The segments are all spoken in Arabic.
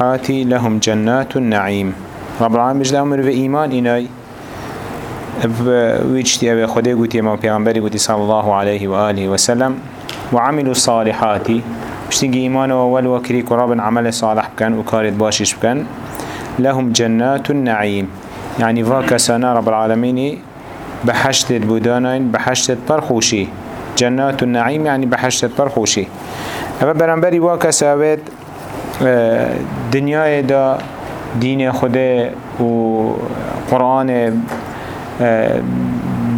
الصالحات لهم جنات النعيم رب العالمين بجد أمر في إيمان إناي ويجتي أبي خده قوتي ما بيغنبري قوتي صلى الله عليه وآله وسلم وعملوا الصالحات بشتنجي إيمان وأول وكريك ورب عمل صالح بكان وكارد باشش بكان لهم جنات النعيم يعني فاكسانا رب العالمين بحشت بودانين بحشت برخوشي جنات النعيم يعني بحشت برخوشي اما برنبري واكساوات دنیای دا دین خدا و قرآن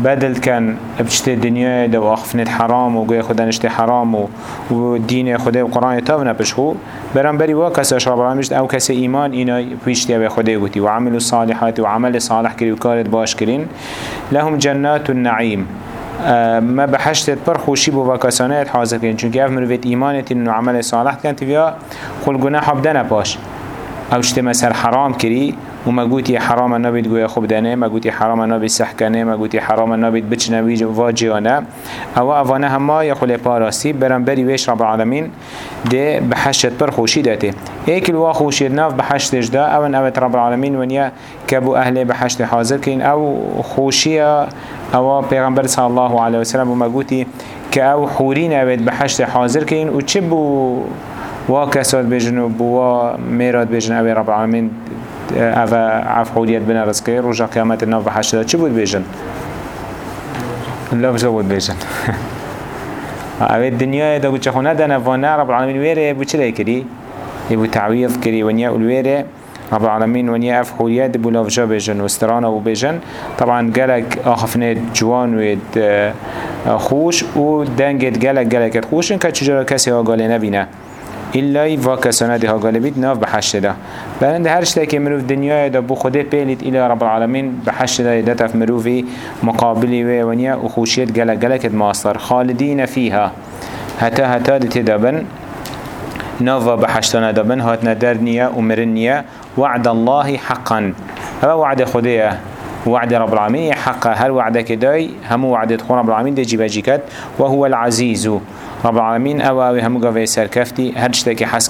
بدل كان بشت الدنيا دا واخفنت حرام وقوي خدا نشت حرام ودين خدا وقرآن تاونا بشخو برام بري واكس اشرب رامشت أو كس ايمان اينا بيشتيا بخدا قوتي وعملوا الصالحات وعمل صالح كري وكارت باش كرين لهم جنات النعيم ما به حشتت پر خوشی بو و کسانه حاضر کن. چون که اف ایمان ایمانت و عمل صالح کن تیویا خلقونه حبده نپاش. اوشت مسر حرام کری و ما قوتي حرام نبيت قويا خوب دانه ما قوتي حرام نبيت سحكنه ما قوتي حرام نبيت بچنوي واجيانه أو اوانه هما يخول پاراسی برن بری ویش رب العالمین ده بحشت پر خوشی داته ایک الوا خوشی ناف بحشتش دا أو اوت رب العالمین ونیا کبو أهل بحشت حاضر کین. أو خوشی أو پیغمبر صلی الله علیه وسلم و ما قوتي كأو حورين أبد بحشت حاضر كين وتشبو واكسات بجن وبوا ميرات بجن أبي رب العالمين اوه عفحولیت بنا رزقه رجا قیامت ناف بحشده چی بود بیجن؟ لفظه بود بیجن اوه دنیا دا بود چه خونه دنه وانه رب العالمین ویره بود چه لیکری؟ يبو تعويض كري ونيا الويرة رب العالمين ونيا اف حوليات بو لافجا بيجن و بيجن طبعا قالك آخفنه جوان ويد خوش و دنگت قالك قالك خوش انك چجورا كسي ها قاله نبينه إلا و کسانه ده غالبیت ناف بحشت ده بلند هر شته که مروف دنیای ده بو خوده پیلیت إلى رب العالمين بحشت ده دتف مروفی مقابلی و ونیا و خوشیت گلک گلکت ماستر. خالدین فيها هتا هتا ده تدبن نافا بحشتنا دبن. هاتنا درنيا ومرنيا وعد الله حقا. هذا وعد خديه وعد رب العالمين حقا هل وعدك داي هم وعد رب العالمين دي جيباجيكات وهو العزيز رب العالمين أو أو همو قوي سركفتي هر شتاكي حس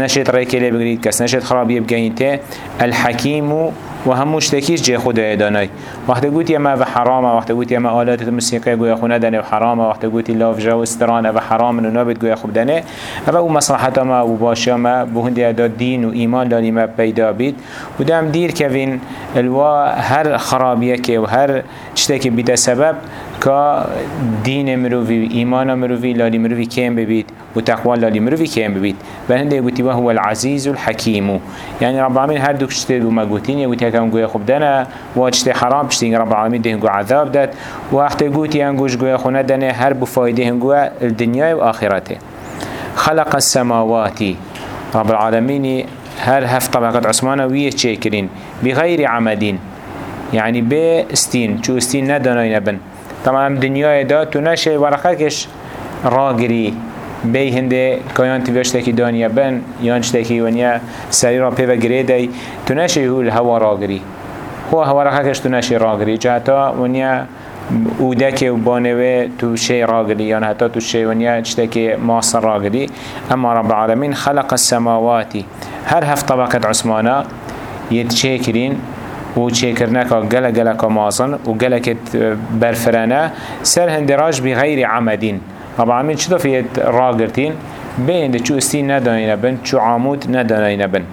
نشت ريكي لي بقريد كس نشت خرابي بقينته الحكيم و هموش تکیش جه خود دانای وقت گوتی ما و حرامه وقت گوتی ما آلات موسیقی گویا خونه دنه و حرامه وقت گوتی لاف جو استرانه و حرام و نابد گویا خوب دنه و أو مصلحت ما و باشا ما بهندی اداد دین و ایمان لالی ما پیدا بید. و دام دیر کوین الوا هر خرابیه که و هر چتکی بیده سبب که دین مروی ایمان مروی لالی مروی کم ببید و تقوى لالی مروی کم ببید. و هنده گوتی و هو العزیز الحکیم. يعني رب العالمين هر دوك شتي وما قوتين هكام قوي خب دانا واجتي حرام بشتين رب العالمين ده هنقو عذاب داد وقت قوتي هنقوش قوي خونه دانا هر بفايده هنقو الدنيا وآخرته خلق السماوات رب العالمين هر هف طبقة عثمانة ويه تشيكرين بغير عمدين يعني بستين شو استين ندانين بن طبعا دنيا دا تو نشه ورقكش راگری. بی هنده کایان تیوشتکی دانیا بن یان شتکی ونیا سری را پیو گریدی تو نشه هول هوا راگری هو هوا رخکش تو نشه راگری جهتا ونیا اودک و بانوه تو شی راگری یان حتی تو شی ونیا شتکی ماصر راگری اما رب العالمین خلق السماواتی. هر هفت طبقت عثمانا يتشكرين و چیکرنکا گل گل کمازن و گلکت برفرانه سر هندراج بغیر عمدین. رب العالمين چطور فيت راگرتين بين چو استين ندانين بن چو عامود ندانين بن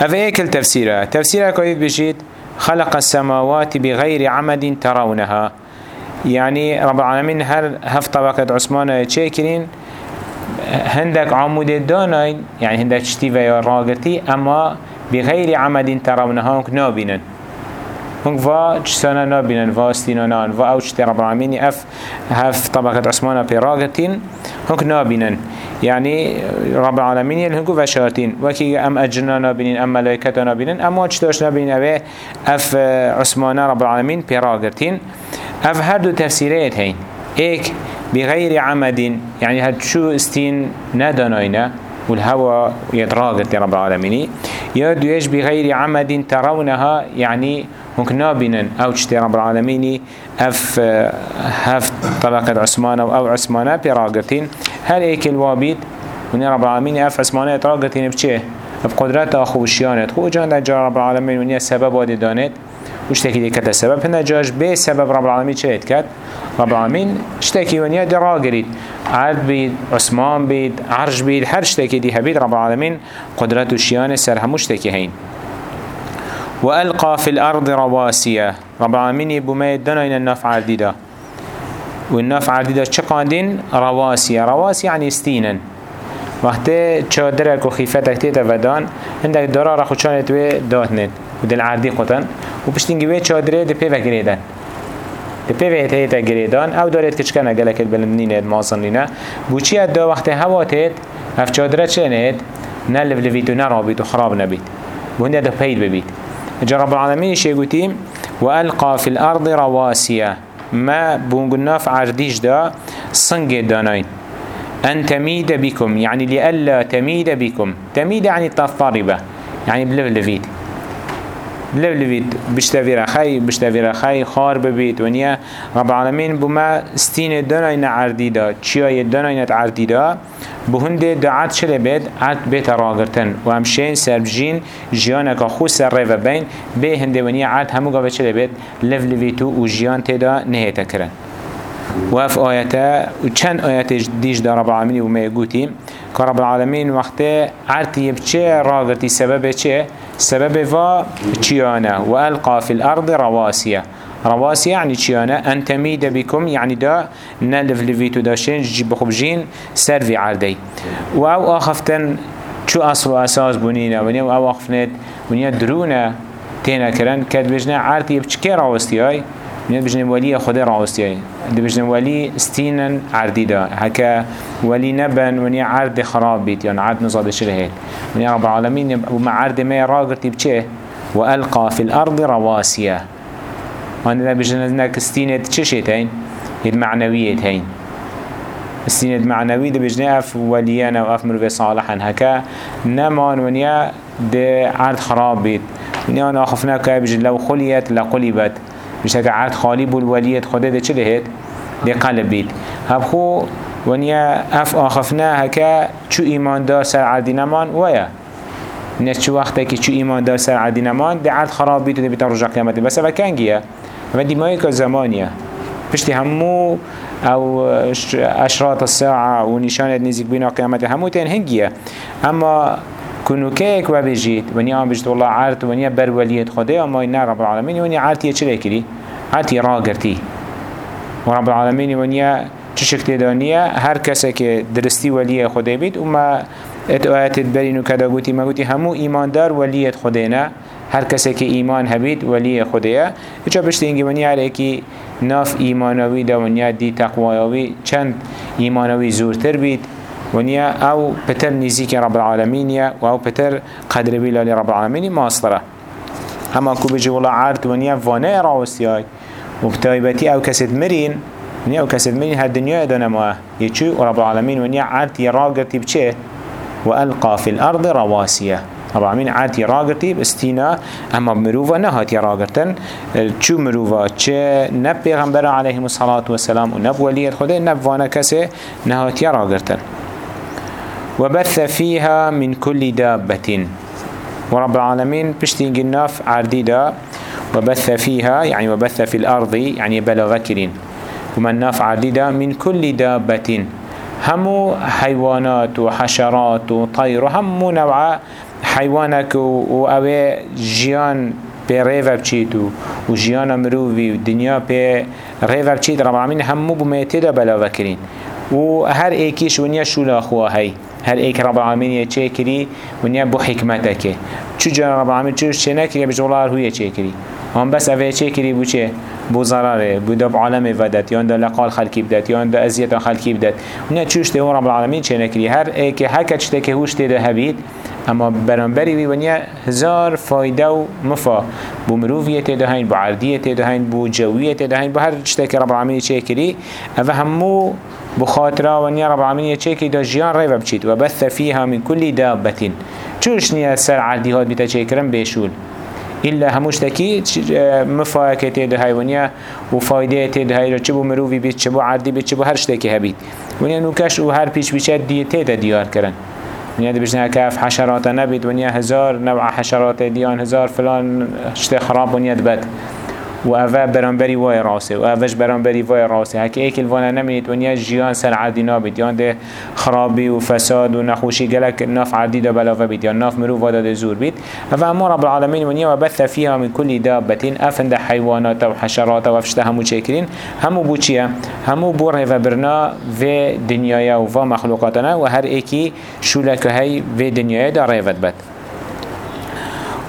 أفا ايك التفسير تفسير كويت بجيت خلق السماوات بغير عمد ترونها. يعني رب العالمين هل هف طبقة عثمان تشيكرين هندك عمود دانين يعني هندك شتي ويا راگرتي اما بغير عمد ترونها نابينن هنگ و چسانا نابینن و استینانان و أو چتی رب العالمین اف هف طبقة عثمانا پیراغتین هنگ نابینن يعني رب العالمين يلهنكو فشاتين وكي ام اجرنا نابينين ام ملائكتا نابينين ام واجتاش نابينين اوه اف عثمانا رب العالمين پیراغتين اف هر دو تفسيرات هين ايك بغير عمد يعني هاد شو استين نداناينا والهوى يدراغت رب العالمين يا دويش بغير عمد ترونها يعني ممكن نابينن أو تشتي رب العالمين أف هف طبقة عثمان أو عثمانة براغتين هل إيك الوابيد؟ ونیا رب العالمین أف اسمانه را گرتین بچه؟ بقدرت خوشیانت خو جان در جا رب العالمین ونیا سبب وادی دانت. وشتكي دي كتا سبب؟ هنا جاش بي سبب رب العالمين شهد كات رب العالمين اشتكي ونيا دي راقريد عرض بيد عثمان بيد عرش بيد هر اشتكي دي هبيد رب العالمين. قدرت وشيان سر همو هين. وألقى في الأرض رواسية رب العالمين يبو ما يدنا إن النفع عديدة والنفع عديدة چقاندين؟ رواسية رواسية يعني استينا وقت چادرك و خيفتك تيتا ودان عندك دارا رخو چانت و داتنت و دل عردی قطن. و پشتینگی وی چادره ده پیوه گریدن. ده پیوه هیتا گریدان. أو دارید کچکنه گلک البلندینه مازنینه بوچی اد دا وقت هوا تید؟ اف چادره چه نید؟ نه لفلویت و نه رابید و خراب نبید جا رب العالمین شیگوتیم وألقى في الأرض رواسيا ما بونقناف عرديش دا صنق دانين أن تميد بكم يعني لألا تميد بكم. تميد يعني تضطربة يعني بلفلفيت لولوید بشتوی رخی بشتوی رخی خار ببید ونیا رب العالمین بما استین دناین عردی دا چیای دناین عردی دا بهنده دعات شل بید عد بیت راگرتن و همشین سربجین جیانه که خود سر ریو بین به هنده ونیا عد همو گاوه چل بید لولوی تو و جیان تیدا نهیتا کرن و اف آیتا و چند آیت دیش دا رب العالمین و میگوتیم که رب العالمین وقت عرتی بچه راگرتی سبب چه؟ سبب و چیانه و القا فی الأرض رواسیه رواسي يعني چيانا أن تميد بكم يعني دا نلف لفيتو داشين جيب خبجين سرفي عردي وأو آخفتن شو أصل وأساس بنينا ونيا وأو آخفنت ونيا درونا تينا كرن كد بجنا عرتي بچكي راوستي هاي من بجن ولي خدا راوستي دي بجن ولي استينا عرديدا هكا ولي نبن وني عرض خراب بيت يعني عرض نصاد شرهين وني رب العالمين ومع عرض ما راقرتي بچه؟ وألقى في الأرض وأنا بجن نك استينة تششيتين المعنوية هين استينة معنوية دي بجن أف وليانا وأف مروفي صالحا هكا. نمان ونيا دي عرض خراب بيت. ونيا انا خفنا كابجن لو خليت لقلبت. مش عاد خالي بول وليت خده ده چه لهت ده قلب بيت. هب خو ونيا أف آخفنا هكا چو ایمان دار سر عادی نمان؟ ويا. نش چو وقتا که چو ایمان دار سر عادی نمان ده عاد خراب بيت و ده رجا قیامت بس اوه کنگیه و دیمایی که زمانیه. پشتی همو أو اشراط الساعة و نشانت نزيك بينا قيامت همو تين هنگيه اما كنو كيك وبيجيت ونيا عم بجد والله عارت ونيا بر وليت خده اما ينا رب العالمين ونيا عارت يچلي كري عارت راقرتي ورب العالمين ونيا چشکت دانیه؟ هر کسی که درستی ولی خدا بید اما اتوایت برینو کدا گوتی ما گوتی همو ایماندار ولیت خدا نه. هر کسی که ایمان هبید ولی خدایه اچا بشتی اینگه ونیا هر اکی ناف ایمانوی دا ونیا دی تقوایوی چند ایمانوی زورتر بید. ونيا أو بتر نزيك رب العالمين و أو بتر قدر بيلا لرب العالمين ماصرة اما كو بيجي والله عارت ونيا فانا راوستياي وبتايبتي أو كسد مرين ونيا أو كسد مرين هالدنيا دانا ما يچو رب العالمين ونيا عارت يراغرتي بچه. وألقى في الأرض رواسية رب العالمين عاد يراغرتي باستينا اما مروفا نهات يراغرتن چو مروفا؟ چه؟ نب پیغمبر عليه الصلاة والسلام و نب وليت خده نب وأنا كسي نهات يراغرتن وبث فيها من كل دابة ورب العالمين بشتين قناف عرديدا وبث فيها يعني وبث في الأرض يعني بلغكرين ومن ناف عرديدا من كل دابة همو حيوانات وحشرات وطير همو نوع حيوانك وأوي جيان بي ريفا بچيتو و جيانا مروفي و دنيا بي ريفا بچيت رب العالمين همو بميتدا بلغكرين و هر ايكيش ونيا شولا خواهي هر ایک رب العالمین یه چه کری و نیا بو حکمته که چو جا رب العالمین چوش چه نکری بجولا هو یه چه کری. هم بس اوه چه کری بو چه؟ بو ضرره بو دب عالم ودت یا دا لقال خلقی بدت یا دا ازیت خلقی بدت. نه چوش ته رب العالمین چه نکری هر ایک هک چته که هوش ته هبید اما برانبری وی ونیا هزار فایده و مفا. بو مروفیت دهین بو عردیت دهین بو جویت دهین بو هر چته که رب العالمین چه کری اوه همو بخاطره ونيا رب العالمين يتشيكي دا جيان ريبا بچيت وبث فيها من كل دابة چوش نيا سر عديهات بيتا چيكرن بيشول إلا هموش تكي مفاكة تيد هاي ونيا وفايدة تيد هاي چبو مروفي بيت چبو عدي بيت چبو هرش تكي هبيت. ونیا نوکش أو هر پیش بیچه دیته دا دیار کرن ونیا دی بجنه کف حشرات نبید ونیا هزار نوع حشرات دیان هزار فلان شته خراب ونیا دبد و اوه برانبری وای راسه و اوهش برانبری وای راسه هکی ایک الوانا نمید ونیا جیان سر عردی نابید. یان ده خرابی و فساد و نخوشی گلک ناف عردی دا بلاوه بید. یا ناف مرو وادا ده زور بید. اوه اما رب العالمین ونیا و بث فيها من كل دابتين افند حيوانات و حشرات و افشته همو چکرین همو بو چیه؟ همو بو و برنا و دنیای و و مخلوقاتنا و هر ایکی شولک هی و دنیای دا ریفت بد.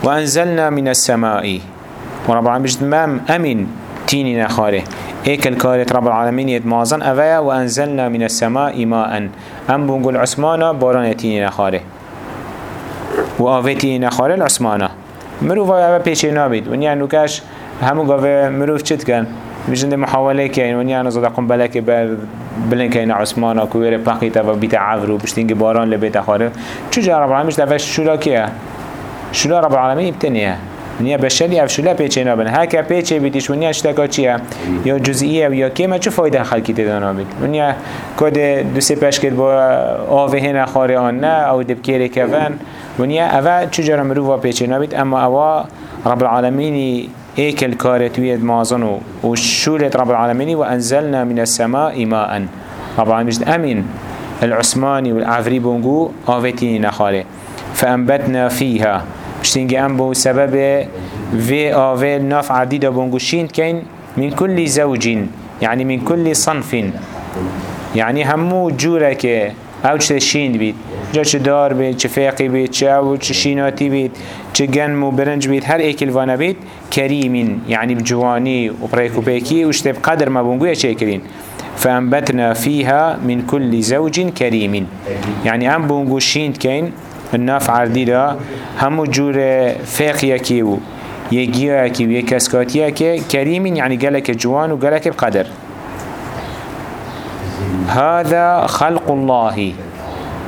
وأنزلنا من السماء ورب العالمين بجد مام أمين تيني نخاره ايك الكارت رب العالمين يتمازن أفيا وأنزلنا من السماء ماء أم بنقول عثمانا باران يتيني نخاره وآفتيني نخاره العثمانا مروف أفا بيشي نابد ونيا نوكاش همو قوة مروف چت كان بجند محاوله كين ونيا نزد قنبله كي بلن كين عثمانا كوير باقيتا و عفرو بشتنگ باران لبيت خاره. چو جا رب العالمين دفش شولا كيه شولا رب العالمين ابتنيه نیا بشری افشوله پیچه نابن هکه پیچه بیتیش ونیا اشتکا چیه یا جزئیه یا کیمه چه فایده خلکی تدانا بید ونیا کد دو سه پش کرد با آوه هنه خاره آن نه أو دبکیره کفن ونیا اوه چجارا مروفا پیچه نابید اما اوه رب العالمینی ايك الكارت ويد مازنو وشولت رب العالمين وأنزلنا من السماء ماء رب العالمين أمين العثماني والعفري بونجو آفتيني نخاله فأنبتنا فيها بشتنگی ام بو سبب في آوه ناف عديدة بونگوشين كين من كل زوج يعني من كل صنف يعني همو جورة كي أو چه بيت جا چه دار بيت چه فاقي بيت چه أو چه و برنج بيت هر ايكل وأنا بيت كريم يعني بجواني و بريكو بيكي وشتب قدر ما بونگوية چه فأنبتنا فيها من كل زوج كريم يعني ام بونگوشين كين الناف عردی دا همو جور فقیه کی و یگیه کی و یکسکاتیه کی کریمین یعنی گلک جوان و گلک بقدر هذا خلق الله.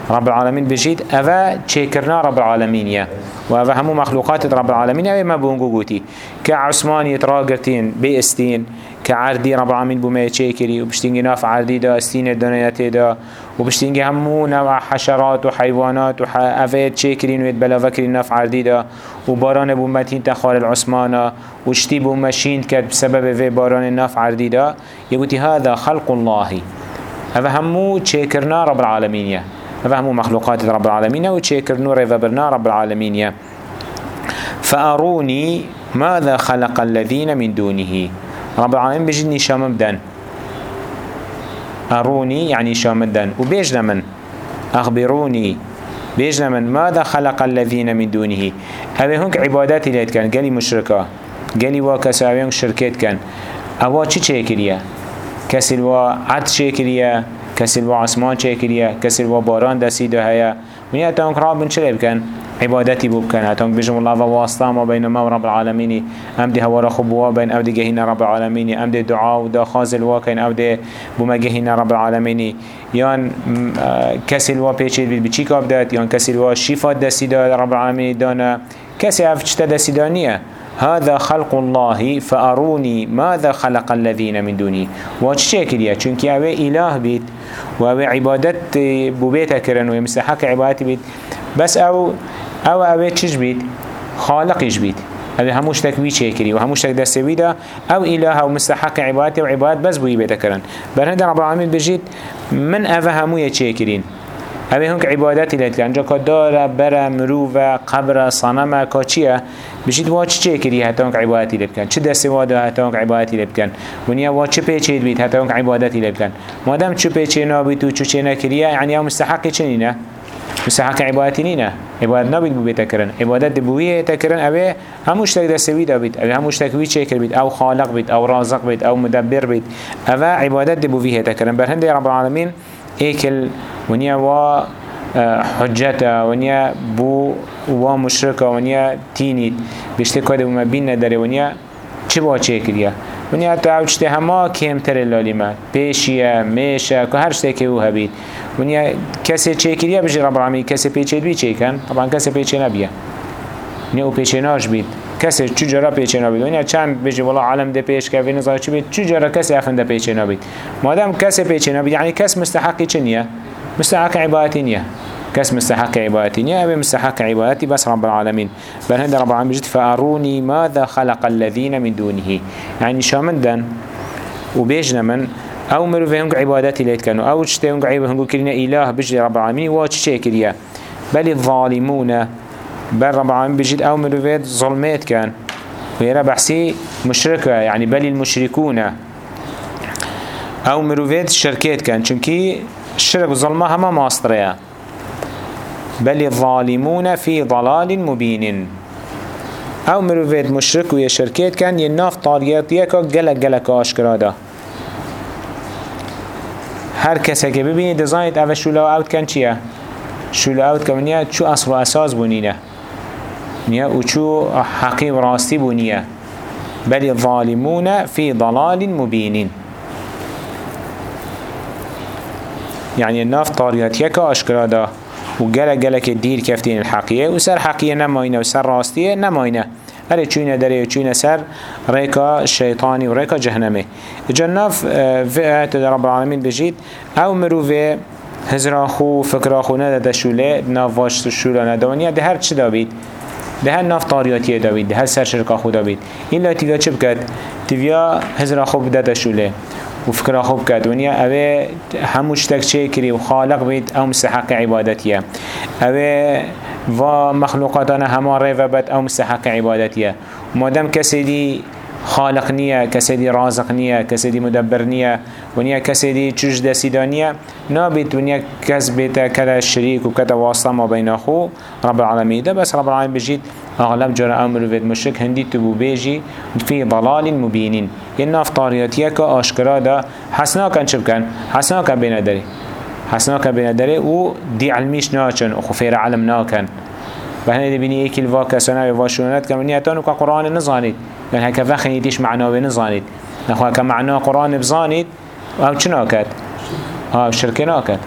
رب العالمين بجيد أفا تشكرنا رب العالمين يا وأفا همو مخلوقات رب العالمين أفا ما بونقو قوتي كعثمان يتراقرتين بيستين كعردي رب العالمين بما يتشكري وبشتنجي ناف عردي دا استين الدنيات دا. وبشتنجي همو نوع حشرات وحيوانات وأفا يتشكرين ويتبلا فكرين ناف عردي دا. وباران بومتين تخار العثمانة وشتي بومشين كد بسبب في باران الناف عردي دا. يقولي هذا خلق الله. أفا همو تشكرنا رب العالمين يا فهموا مخلوقات رب العالمين وتشكر نور رب العالمين فأروني ماذا خلق الذين من دونه رب العالمين بجدني شامدن أروني يعني شامدن وبيجنا من؟ أخبروني. بيجنا من؟ ماذا خلق الذين من دونه؟ هذا هنك عبادات اللي كان قالي مشركة. قالي واكساوين شركات كان أوا چه چه كريا؟ كسل وعد چه كريا؟ کسی با آسمان چه کسی با باران ده اتانک را بن چه بکن عبادتی بو بکن اتانک بجم الله و واسطه ما بین ما رب العالمین ام ده هوا بین أو ده گهین رب العالمین أم ده دعا و ده خازل أو ده بوما گهین رب پیچید بید. بچی کاب داد؟ یان کسی الوا شفات دستی ده رب العالمین. دانه کسی اف دستی دانیه هذا خلق الله فأروني ماذا خلق الذين من دوني؟ وشكل يا چونك اوه إله بيت وأوه عبادت ببيت كرن ومستحق عبادت بيت بس أو أو أوه چش بيت خالقش بيت هذا هموش تكوي شكري وهموش تك دستوي دا أو إله أو مستحق عبادت وعبادت بس بوي بيت كرن برهند رب العالمين بجيت من أوه همو يشكرين اوه هنك عبادتی لید کن جا که داره بره مروفه قبر صنمه که چیه؟ بشید وا چه کری حتی هنك عبادتی لید کن چه دستی واده حتی هنك عبادتی لید کن ونیا وا چه پیچید بید حتی هنك عبادتی لید کن مادم چه پیچه نابید و چه چه نکریه یعنی هم مستحق چه نینه مستحق عبادتی نینه عبادت نبید بو بیتا کرن. عبادت بویه تا کرن. اوه هموش تک دستوی دا بید اوه هموش تک وی چه کر بید أو خالق بید أو رازق بید أو مدبر بید. اوه عبادت بویه تا کرن. برهنده رب العالمین إيكل ونيا و آه، حجتا ونيا بو و مشركا ونيا تينيت. بشتي كده وما بينا داري ونيا چه با چه کریا ونیا تو أو چته همه کمتر لالیمه پیشیه میشه که هر شته که أو هبید ونیا کسی چه بجي رب العالمین کسی پیچه بی چه کن طبعا کسی پیچه نبیه ونیا أو پیچه ناش بید کسی چجورا پیچه نابید ونیا چند بجی والله عالم ده پیش که نزای چی بید؟ چجورا کسی افنده پیچه نابید مادام کسی پیچه نابید یعنی کس مستحقی چنیه مستحق عبادتی نیه. كاس مستحق عبادتي نيا أبي مستحق عبادتي بس رب العالمين بل هند رب العالمين جد فأروني ماذا خلق الذين من دونه يعني شامن دن وبيجنا من أو مروفه هنگ عبادتي ليت كانوا هنگ عبادت هنگو كرنا إله بجد رب العالمين واش چه كريا بل الظالمون بل رب العالمين بجد أو مروفه ظلمات كان. ويرى بحسي مشركة يعني بل المشركون. أو مروفات الشركات كان چونكي الشرك ظلمة هما ماستريا. بل الظالمون في ضلال مبين. أو مروفات مشرك ويا شركات كان يناف طاريات يكا جلق جلق آشكرادا. هر کسی که ببینی دزاینت اوه شولا اوت کن چیه؟ شولا اوت کن چو اصل و أساس بونینه نیا و چو حقی و راستی بونیه بل الظالمون في ضلال مبين. يعني الناف طاريات يكا أشكرا دا. وقال قالك الدير كفتين الحقية. وسر حقية نماينة وسر راستية نماينة. هر چوینه داره چوینه سر ریکا شیطانی و ریکا جهنمه جناف في آيات رب العالمين بجید أو مروفه هزرا خو فکر خو نداده شوله ناف واش شوله ندوانیه ده هر چی دابید ده هر ناف طاریاتی دابید ده هر سر شرکا خو دابید این لا تیویا چه بکد؟ تیویا هزرا خو بداده شوله و فکر خوب کرد. ونیا اوه هموش تک چه کری و خالق بید أو مستحق عبادتیه. اوه و مخلوقاتنا همه ریوه بد أو مستحق عبادتیه. مادم کسی دی خالق نیه کسی دی رازق نیه کسی دی مدبر نیه ونیا کسی دی چوش دستیدانیه نابید ونیا کس بیتا کده شریک و کده واسطه ما بین خو. رب العالمین. ده بس رب العالمین بجید اغلب جرى أمر بيت مشرك هندي تبو بيجي في ضلال مبين يناف طارياتيه كا اشكرا دا حسنا كان شبكن حسنا كان بين داري حسنا كان بين داري و دي علميش ناچن و خفير علم ناكن بهنا دي بني ايكل واكا سنة واشونات كان نياتانو كقرآن نزانيد لأن هكا فخني ديش معناه نزانيد نخواه كمعناه قرآن بزانيد آو چناكت ها شركه ناكت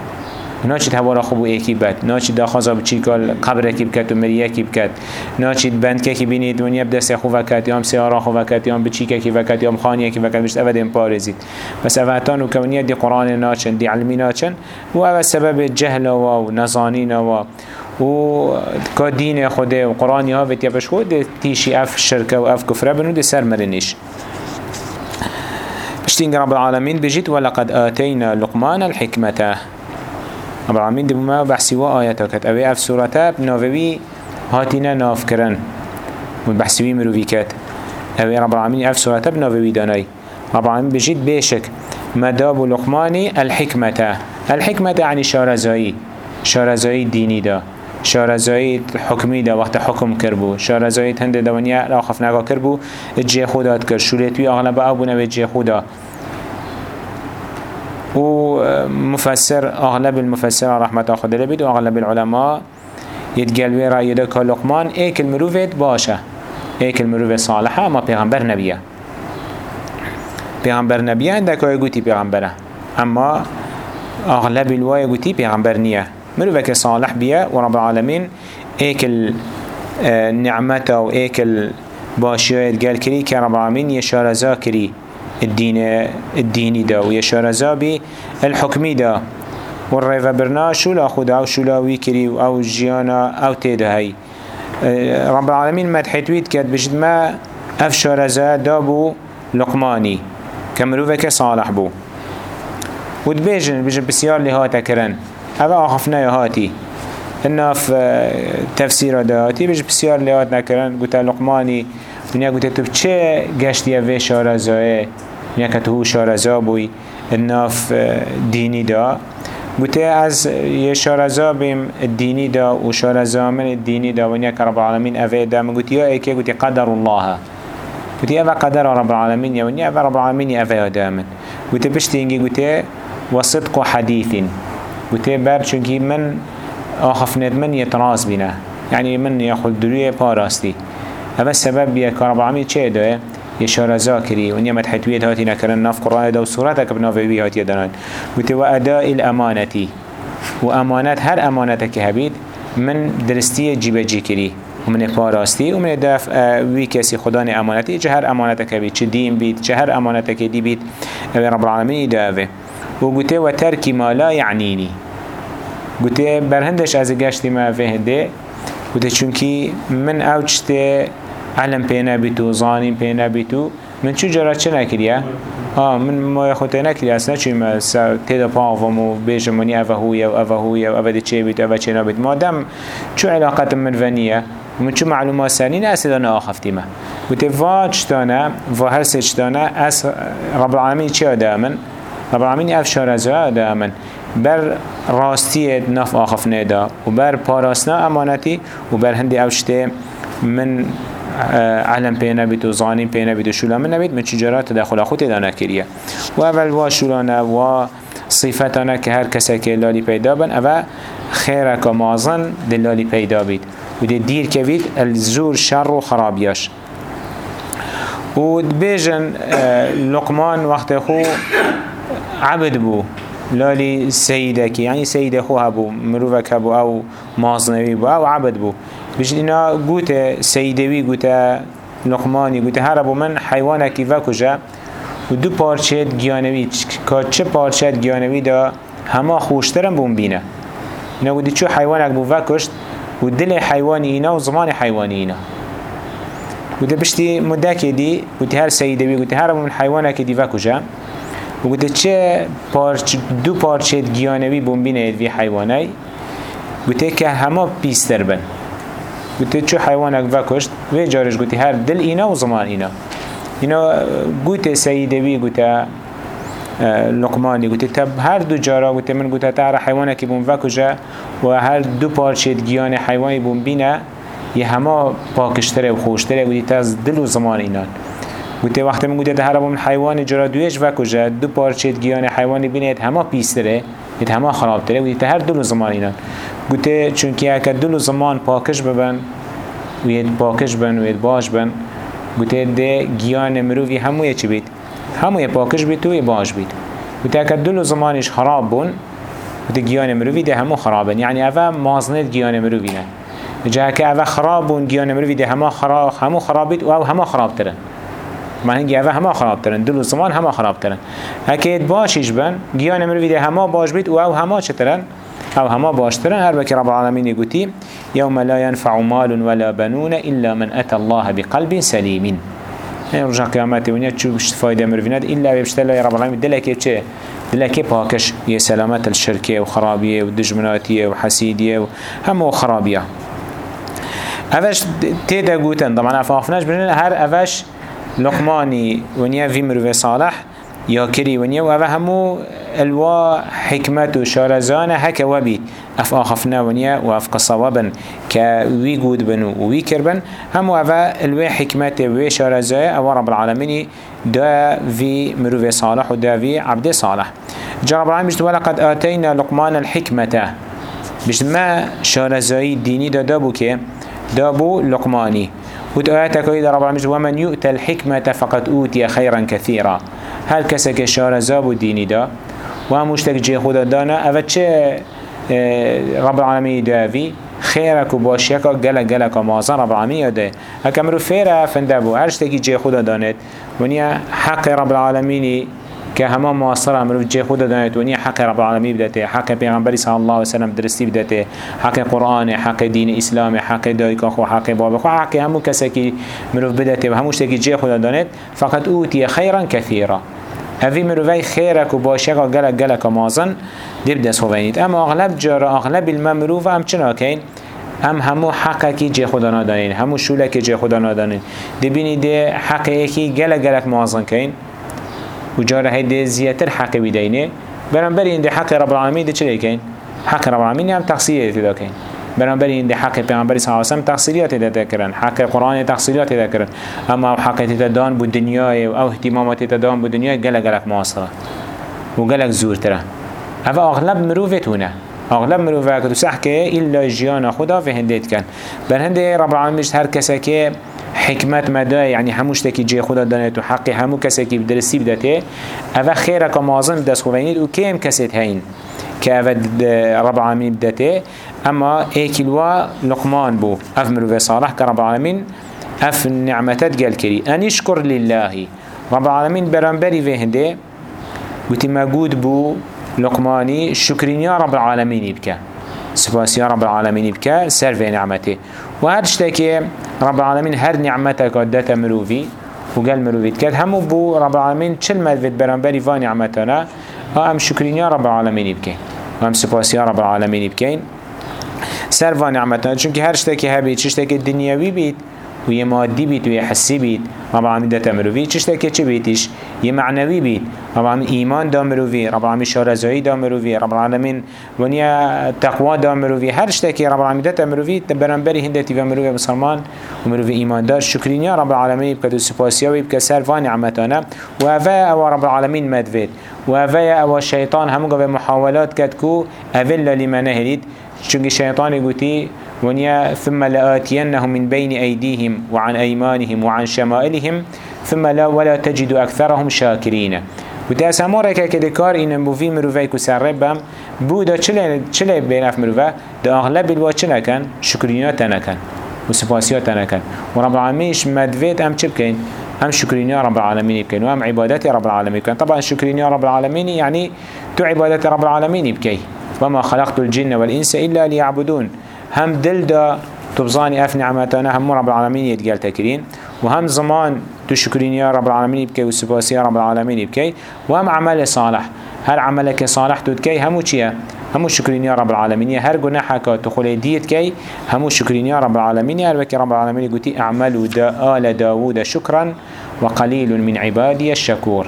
ناچید هوا خوب و ایکی بد. ناچید داخوازا بچی کال قبر کی بکت و مریه کی بکت ناچید بند که کی بینید دنیا بدست خوب کت یا هم سیارا خوب کت یا هم بچی که کی وکت یا هم خانی کی وکت بشت اول پارزید. بس اوتان و کونیت دی قرآن ناچن دی علمی ناچن و اول سبب جهل و نزانین و و که دین خوده و قرآنی ها ویتیا بش خود تیشی اف شرکه و اف کفره بنو دی سر مرنش بشتين رب العالمين بجيت ولقد آتينا لقمان الحكمة رب العالمين دي بما بحثي و آياتا كت اوه اف سورتا بناوي هاتينا ناف كرن بحثي مروفي كت اوه رب العالمين اف سورتا بناوي داناي رب العالمين بجيت بيشك مداب لقماني الحكمة الحكمة يعني شارزائي شارزائي ديني دا. شارزایی حکمی دا وقت حکم کربو شارزایی هند دوانیا را خف نگا کربو جه خودات کر شورتوی اغلب ابو نوی جه خودا ومفسر أغلب المفسر رحمة خدا لبيد وأغلب العلماء يتقال رأي ده كلقمان ايك المروفت باشا ايك المروفت صالحة ما پیغمبر نبيه پیغمبر نبيه عندك يقولي پیغمبره. اما أغلب الواي يقولي پیغمبر نيه مروفك صالح بيه ورب العالمين؟ إيك النعمة و إيك الباشيات قال كري كرب العالمين يشار ذاكري الدين الديني دا ويشار بي الحكمي دا. والريفا برنا شو لا خدا أو شو لا ويكري أو جيانا أو تيدا هاي. آه، رب العالمين مدحتويت كاد بجد ما افشار زا دابو لقماني. كمروفك صالح بو. ودبيجن بجد بسيار لهاتا كرن. هذا آخفنا يهاتي إنه في آه، تفسير دهاتي بجد بسيار لهات نكرن قلت لقماني دنیا گوته تو چه گشتی اوه شارزایه دنیا که تو شارزا بوی. ناف دینی دا. گوته از یه شارزا بیم دینی دا و شارزا من دینی دا. و نیا که رب العالمین اوه دا. من گوتی یا ایکه گوتی قدر الله. گوتی اوه قدر رب العالمین یا و نیا اوه رب العالمین اوه دا من. گوته بشتی اینگی گوته وصدق حديث گوته بر چونکی من آخفنت من يتراز بنا يعني من يأخذ دلوية باراستي هذا السبب بيه كرب العالمين چه ده يشار ذاكري ونيا متحتوية هاتي نكرن ناف قرآن ده وصورتك بنافي هاتي دانان وتوا أداء الأمانة وأمانات هر أمانتك هبيد من درستية جيبه جي كري ومن پاراستی ومن دف وی کسی خدا نه امانتی چه هر امانتك بید چه دین بید چه هر امانتك دی بید. رب العالمین داوه و. گوته و ترکی ما لا یعنینی گوته برهندش از گشتی ما فهده. گوته چونکی من اوجته علم پینا بیتو ظانیم پینا بیتو. من چو جرا چه نکریه؟ آه من ما خودت نکریه. أصلا چی ما تیدا پاوم و بیجمانی اوه هویه و اوه هویه و اوه چه بیت اوه چه نبید مادم چو علاقت من ونیه؟ ومن شو معلومات سنين أسدنا آخفتي ما وتفاج تانا وهر سجتانا أس رب العالمين چه دامن رب العالمين أفشار أزوا دامن بر راستیت نف آخف ندا و بر پاراسنا امانتی و بر هندی اوشته من علم پینا بید و زانیم پینا بید و شولا من نبید من چجارات تدخل خود دانا کریه. و اول وا شولانا و صفتانا که هر کسی که لالی پیدا بن اول خیرک و مازن دلالی پیدا بید. و ده دیر كويد الزور شر و خرابياش و بيجن لقمان وقت خو عبد بو. لالي سيدك يعني سيد خو هبو مروفك هبو أو مازنوي بو أو عبد بو. بيجن إنا قوت سيدوي قوت لقماني قوت هربو من حيوانك وكجا و دو پارچه گیانوی که چه پارچه گیانوی دا همه خوشترم بون بینه. اینا گودی چو حیوانک بو وکشت و دل حیوانی اینا و زمان حیوانی اینا. و ده بشتی مده که دی و ده هر و ده هر من حیوانه که دی وکجا ده چه پارچ دو پارچه گیانوی بومبینه وی حیوانه و ده که همه پیستر بن. چه حیوانه وکشت و جارش گوتی هر دل اینا و زمان اینا. اینا گوته سیده بی گوته لقمانی گوته تب هر دو جارا گوته من گوته تعرى حیوانه که بون وکجا و هر دو پارچه گیان حیوانی بون بینه یه همه پاکشتره و خوشتره گوته تاز دل و زمان اینان گوته وقتی من گوته هر بون حیوان جرا دویش وکجا دو پارچه گیان حیوانی بینه همه پیستره یه همه خرابتره گوته هر دل و زمان اینان گوته چونکه اکر دل و زمان پاکش ببن و یه پاکش بن و یه باش بن گوته ده گیان مروفی همویه چی بید؟ همو یه پاکش بید و باش بید. و تا که دل زمانش خراب بون و تا گیان مروی ده همو خرابن یعنی اوه مازنت گیان مروی نه. جا که اوه خراب بون گیان مروی ده همو خراب همو خراب بید و أو همو من هنگی اوه همه خراب ترن دل زمان همه خراب ترن. اکید باشش بن گیان مروی همه باش بید و أو همه چترن أو همه باشترن هر بك رب العالمين يقولي يوم لا ينفع مال ولا بنون إلا من أتى الله بقلب سليم رجع قيامته ونيا شو بشت فايدة مروفينات إلا بيشت الله رب العالمين دلك يبشة دلك باكش هي سلامات الشركة وخرابية ودجمناتية وحسيدية وهم وخرابية أفش تيدا قوتن طبعا أفافناش بجنن هر أفش لقماني ونيا في مروفي صالح يا كري ونيا وأفا همو الوا حكمت و شارزانه هكا وبيت اف آخفنا ونيا واف قصوابا كوي قود بنو وي كربن همو افا الوا حكمت وي شارزانه أو رب العالمين دا في مروف صالح و دا في عبد صالح. جا رب العالمين بجد ولقد آتينا لقمان الحكمة بجد ما شارزانه ديني دا دابو كي دابو لقماني ود آياتك إذا رب العالمين ومن يؤتى الحكمة فقد أوتي خيرا كثيرا. هل كسك شارزاب ديني دا؟ و هم مشتك جي خدا دانا؟ اوه چه رب العالمين داوي؟ خيرك و باشيك گلك گلك مازن رب العالمين ده هكا مرو فيرا فندبو هرشتكي جي خدا دانت ونيا حق رب العالمين که همه معاصره مروف جه خود دانید ونیا حق رب العالمین بدته حق پیغمبری صلی الله علیه وسلم درستی بدته حق قرآن حق دین اسلام حق دایکا خو حق باب خو حق همو کسی که مروف بدته و هموش تکی جه خود دانید فقط اوتی خیرا کثیرا. هفي مروفي خيرك وباشيك وقلق قلق مازن دب دست خوبينيت اما اغلب جارة اغلب الممروف هم چنا كين هم همو حقکی جه خدا نادانین همو شولکی جه خدا نادانین. دی بینی دی حق یکی گلک گلک موازن کن و جاره هیده زیاتر حق بری این دی حق رب العالمین دی چلی کن حق رب العالمین هم تقصیری دا کن برام بری این دی حق پیغمبری صلی اللہ علیہ وسلم تقصیریات دا کرن حق قرآن تقصیریات دا کرن اما حق تدان بود دنیای أو اهتمامات تدان بود دنیای گلک گلک موازن و گلک زورتره. اوه اغلب مروفتونه اغلب مروفه که تو سحکه ایلا جیان خدا في هندیت کن. بر هنده رب العالمین هر کسی که حكمت مدى يعني هموش تكي جي خدا دانت و حقي همو كسي كي بدرسي بدته اوه خيرك مازن بدس خوينيد و كيم كسيت هين كأفد رب العالمين بدته اما ايكلوا لقمان بو اف مروفي صالح كرب العالمين اف النعمتات قال كري ان يشكر لله. رب العالمين برانبري في هنده قلت موجود بو لقماني شكرين يا رب العالمين يبكى سباس يا رب العالمين يبكى سر في نعمته. وهر شتاكي رب العالمين هر نعمتك قدت مروفي وقال مروفي كد همو بو رب العالمين چل مدفت برانبري فا نعمتنا هم يا رب العالمين يبكى هم سباس يا رب العالمين يبكين سر فا نعمتنا چونك هر شتاكي هبيت شتاكي الدنيوي بيت و یه مادی بید و رب العالمین دتا مروی چشتا که چه بیتش یه بید رب العالمین ایمان دا مروی رب العالمین شارزایی دا مروی رب العالمین ونیا تقوا دا مروی. هر شتا که رب العالمین دتا مروی برانبری هندتی و مروی مسلمان و مروی ایمان دار شکرینیا رب العالمین بکد و سپاسیاوی بکد سر وان نعمتانه و أو رب العالمین مدوید و أو شیطان همون قوه محاولات کد کو اول لما نهرید چونکه شیطانی گوتی ونيا ثم لآتينهم من بين أيديهم وعن أيمانهم وعن شمائلهم ثم لا ولا تجد أكثرهم شاكرين. وده سامورا كده كار إن بوفي مروفي كسربم بودا چله بينف مروفا ده أغلب الوا چله كان شكرينات نكن وسپاسيات نكن ورب العالمين مدفيت أم چه بكين هم شكرين يا رب العالمين بكين وهم عبادات رب العالمين بكين طبعا شكرين رب العالمين يعني تو عبادات رب العالمين بكي وما خلقت الجن والإنس إلا ليعبدون هم دل دا تبزاني اف نعمتانا هم رب العالمين يتقال تكرين وهم زمان تشكرين يا رب العالمين بكي وسباسي يا رب العالمين بكي وهم عمل صالح. هر عملك صالح تدكي همو چيا همو شكرين يا رب العالمين هر جناحك تخلي ديت كي همو شكرين يا رب العالمين هر بكي رب العالمين قلتي اعملوا آل داود شكرا وقليل من عبادي الشكور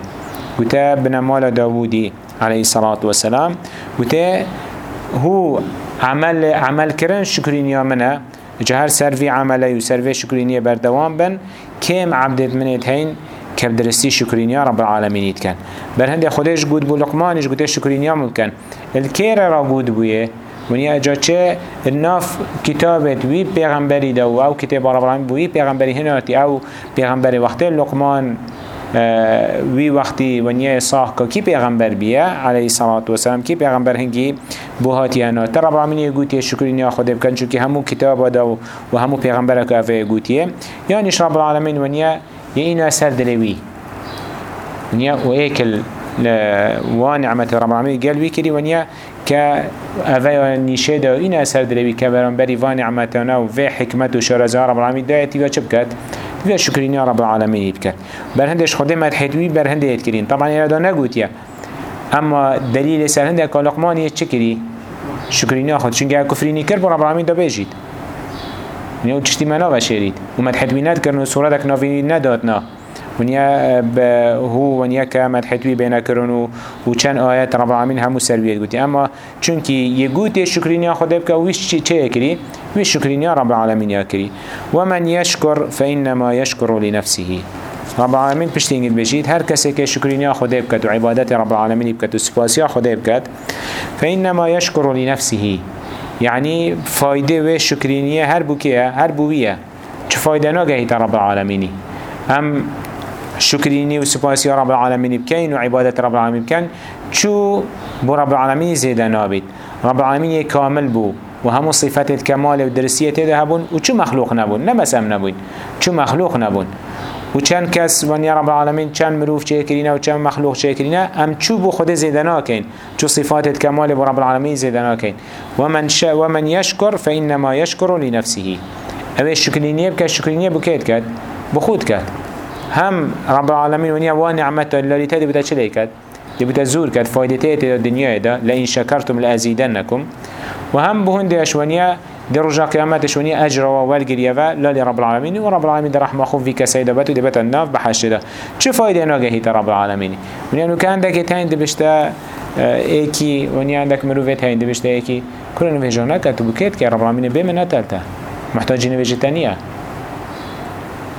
قلت ابن مال داودي عليه الصلاة والسلام. قلت هو عمل عمل كرن شكرين منا جهر سرفي عمله وسرفي شكرين بردوام بن. كم عبدت منت هين كبدرستي شكرين رب العالمين يتكن بل هندي خدش قود بو لقمانش قود شكرين ممكن الكير را قود بويه ونیا اجا چه؟ الناف كتابت وی پیغمبری دو أو کتاب رب العالمین بوی پیغمبری هناتی أو. پیغمبری وقتی لقمان وی وقتی ونیا صاح که کی پیغمبر بیه؟ علیه الصلاة والسلام. کی پیغمبر هنگی؟ بوهاتی أنا تر رب العالمین گوتیه شکری نیا خود بکن چون که همو کتاب دا و همو پیغمبر که افه گوتیه یعنی رب العالمین ونیا یه اینو اثر دلوی. ونیا و ایکل ونعمت رب العالمین قلبي كري ونيا كأفا نيشيدا إن أسر دلوي كبرنبري ونعمتنا وفي حكمة وشرزها رب العالمين دايتي وشبكت و شکرینی رب العالمین بکن بر هندش خود مدحتوی بر هنده اید کرین. طبعا ایرادا نگوتیا اما دلیل سر هنده که لقمانی چه کری؟ شکرینی خود. چونکه کفرینی کر بر رب العالمین دا بیجید یعنی اون چشتی منا بشیرید. و مدحتوی ند کرن و صورتک ناوی نداد نه. ونیا هو ونیا که مدحتوی بینا کرن و چند آیت رب العالمین همو سرویت گوتی. اما چونکه یه گوتی شکرینی خود بکن ویش چه کری؟ وشكرين يا رب العالمين يا كري ومن يشكر فإنما يشكر لنفسه. رب العالمين بشتين بجيد هر كسي كي شكرين يا خده بكت وعبادات رب العالمين بكت وسپاس يا خده بكت فإنما يشكر لنفسه. يعني فايدة وشكرينية هر بوكيه هر بوية چه فايدة ناقهي رب العالمين هم شكريني وسپاس يا رب العالمين بكين وعبادات رب العالمين بكين شو بو رب العالمين زيدا نابد رب العالمين كامل بو و همو صفات الكمال و درسیت ده هبون و چو مخلوق نبون نه بس هم نبون چو مخلوق نبون. و چند کس ونی رب العالمین چند مروف چه کرینه و چند مخلوق چه کرینه ام چو بو خود زیده ناکن چو صفات الكمال بو رب العالمین زیده ناکن ومن, ش... ومن يشكر فإنما يشكر لنفسه. اوه شکرینیه بکد شکرینیه بکید کد بخود کد هم رب العالمین ونیا و نعمت اللالی تدی بوده چه لیکد؟ دی بوده زور کد فایده تیت دنیا ده لئین شکرتم لأزیدنکم. وهم بهن دي أشوانيا دي رجع قيامات أشوانيا أجر والقرية لا لرب العالمين ورب العالمين دي رحمة خوف في كسيدة باتو دي بات الناف بحش ده چه فايدة ناقهي رب العالمين؟ من يعني كان دك تاين دي بشتا ايكي ونيا عندك مروفيت هاين دي بشتا ايكي. كل نفجانا كاتو بكيت كي رب العالمين بمنا تالتا محتاجين نفجي تانية.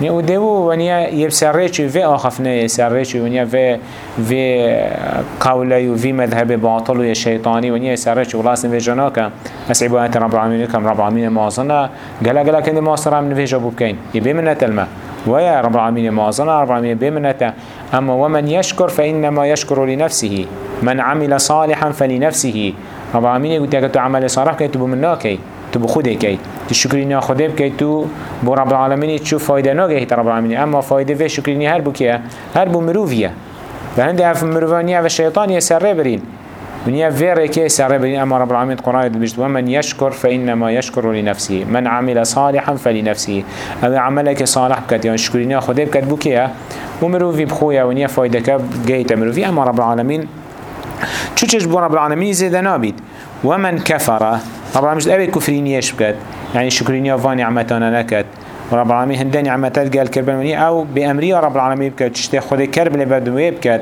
نی أو دیو ونیا یه سرچی و آخفنه سرچی ونیا و و قوله و و مذهب باطل و شیطانی ونیا سرچی ولاس نویجانا که از عبادت رب العالمین کم رب العالمین مازنا گلا گلا کنی ماستر هم نویجا بکن یه بمنت المه ويا رب العالمين مازنا رب العالمين بمنته أما ومن يشكر فإنما يشكر لنفسه من عمل صالحا فلنفسه رب العالمين يقول تاك تو عمل صالح كي تو بمن ناكي تو كي تشكرين خده بكي تو بو رب العالمين تشوف فايدة ناكي رب العالمين اما فايدة في شكرين هر بو كيه هر بو مروفية فهنده اف مروفانية و الشيطان يسر برين ونيا فيري كي سر برين اما رب العالمين قرآن بجد ومن يشكر فإنما يشكر لنفسه. من عمل صالحا فلنفسه. أو عملك صالح بكت يعني شكرين خده بكت بو كيه ومروفي بخويا ونيا فايدة كب جيت مروفي اما رب العالمين شو تشبه رب العالمين زيدا نابد ومن كفر رب العالمين أبي كفرين يشبكت يعني شكرين يفاني عمتانا نكت. ورب العالمين هندان نعمتات قال كربان وني أو بأمري رب العالمين بكت تشتي خده كرب لبدوه بكت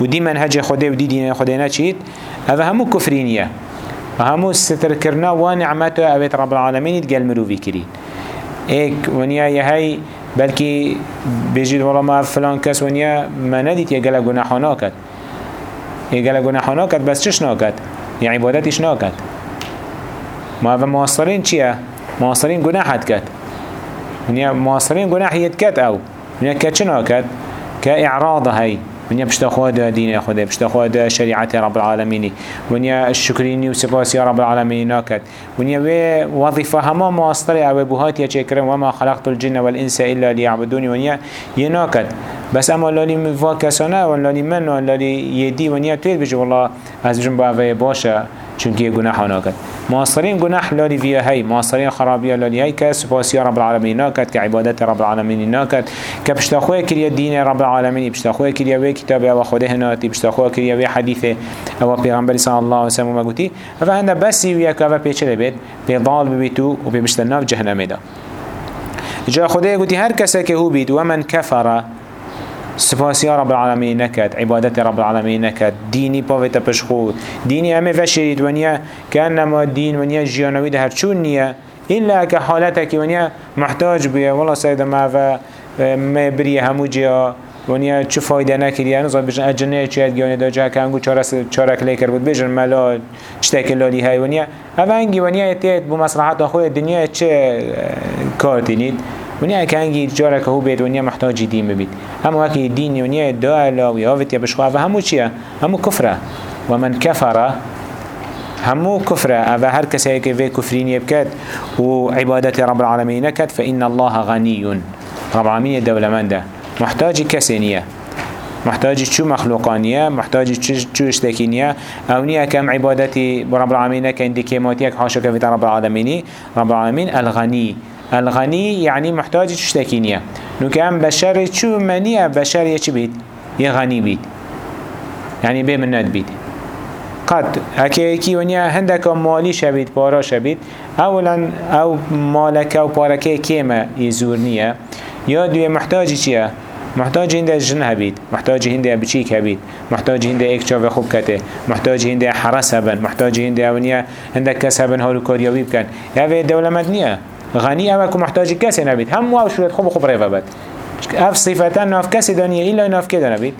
ودي منهج خده ودي دين خده نشيت هذا همو كفرينية. همو ستر كرنا ونعمته أبيت رب العالمين قال مروفي كرين إيك ونيا يهي بلكي بيجي والله ما فلان كس ونيا ما نديت. يقال جناحوناكت يقال جناحوناكت بس چش ناكت؟ يعني عبادتش ناكت ما هذا معاصرين چيه معاصرين جناحت كت ونيا معاصرين جناح يتكت أو؟ ونيا كت شنو كت كإعراض هاي. ونيا بشتاخواد دين خدا بشتاخواد شريعة رب العالمين ونيا الشكريني وسباسي رب العالمين ناكت ونيا وظيفة هما معاصرة أو بهات يشكرم وما خلقت الجن والإنس إلا ليعبدوني. ونيا يناكت بس أما لالي مفا كسانه و لالي من و لالي يدي ونيا تويل بجي والله از جنب باشا چونکه گناه ناکد معاصرين گناه لالی فيها هاي. معاصرين خرابية لالی هاي. كسباسيا رب العالمين. ناكد كعبادت رب العالمين. ناكد كبشتاخوه كريا دين رب العالمين. بشتاخوه كريا وي كتاب أو خوده هناتي بشتاخوه كريا وي حديث أو پیغمبر صلى الله عليه وسلم مگوتي فهنده بسي ويا كاوا پیچه بيت. بيضال ببيتو و بيبشتناف جهنم دا جا خوده يقولي هر كسا که هو بيت. ومن كفر سپاسی رب العالمین نکد عبادت رب العالمین نکد دینی پاویتا پشخو دینی همه وشرید ونیا که انما دین ونیا جیانوی ده هرچون نیه إلا كحالتك ونيا محتاج بيه والله سيد ما و ما بريه همو جيا ونيا چه فایده نکردی هنوز بجن اجنه چیت گیانه دا جا کنگو چارس چارک لیکر بود بجن ملا های ونیا اوانگی ونیا اتیت بو مصلحت خوی دنیا چه کار تینید ونیا که انگی جاره که هو بید ونیا محتاج دین ببید. همو اکی دین ونیا دعا لاوی هاویت یا بشخواه و همو چیه؟ همو کفره. و من کفره همو كفرة أفا هر كسي في كفرين يبكت وعبادة رب العالمين نكت فإن الله غني رب العالمين الدولة من ده. محتاج كسينية محتاج شو مخلوقانية محتاج شو اشتكينية أو نية كم عبادتي رب العالمين كان دي كيماتيك حاشا كفيت رب العالمين رب العالمين الغني الغني يعني محتاج تشتكينيا نو كان بشر شو منيا بشر يچ بيت يغني بيت يعني بي من ند بيت قد هكي كي ونيا هندك مالي شبيت بارا شبيت اولا أو مالك أو باركي كيما يزورنيا يا دوي محتاج چيا محتاج هنده جن هبيت محتاج هنده بچيك هبيت محتاج هنده ايك چاوه خوب كته محتاج هنده حرس هبن محتاج هنده ونيا هنده كس هبن هارو كاريوي بكن يا دولة مدنية غني كو محتاج كسي نبيت. هم واو شوية خب خب ريفا بد أف صفتا ناف كسي دانية إلا ناف كده نبيت.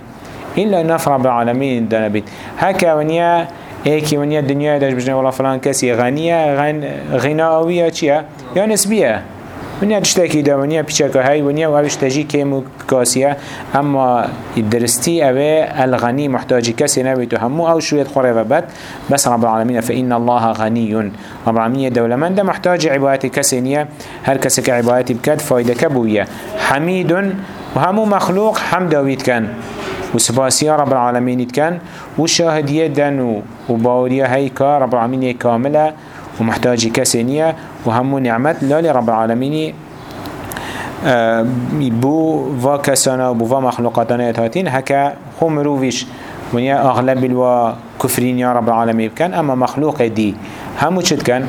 إلا ناف رب العالمين دا نبيت. هكا ونيا ايكي ونيا الدنيا داش بجنا والله فلان كسي غنية غن غناوية چيا يا نسبية. ونیا تشتکی دا ونیا پیچکا های ونیا و اوش تجی کم کاسیه اما درستی اوه الغنی محتاجی کسی نبی تو همو أو شویت خوره و بد بس رب العالمین فإن الله غنی. رب العالمین دولمنده محتاج عبادت کسی نیه هر کسی که عبادتی بکد فایده کبویه حمید و همو مخلوق حمد داوید کن وسباسيا رب العالمين كان وشاهدية دن وباوريا هيكا رب العالمين كاملة ومحتاج كسينية وهمو نعمت. لا لرب العالمين آه، بو و کسانا بو و مخلوقاتنا اتهاتين هكا خو مروفيش ونيا اغلب الوا كفرين يا رب العالمين كان اما مخلوق دي همو چد كان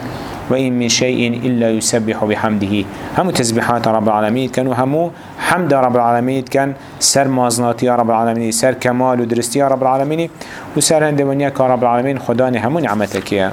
وإن من شيء إلا يسبح بحمده. همو تسبيحات رب العالمين كانوا همو حمد رب العالمين كان سر مازنات يا رب العالمين سر كمال ودرستي يا رب العالمين وسر هندونيا كرب العالمين خداني همو نعمتك يا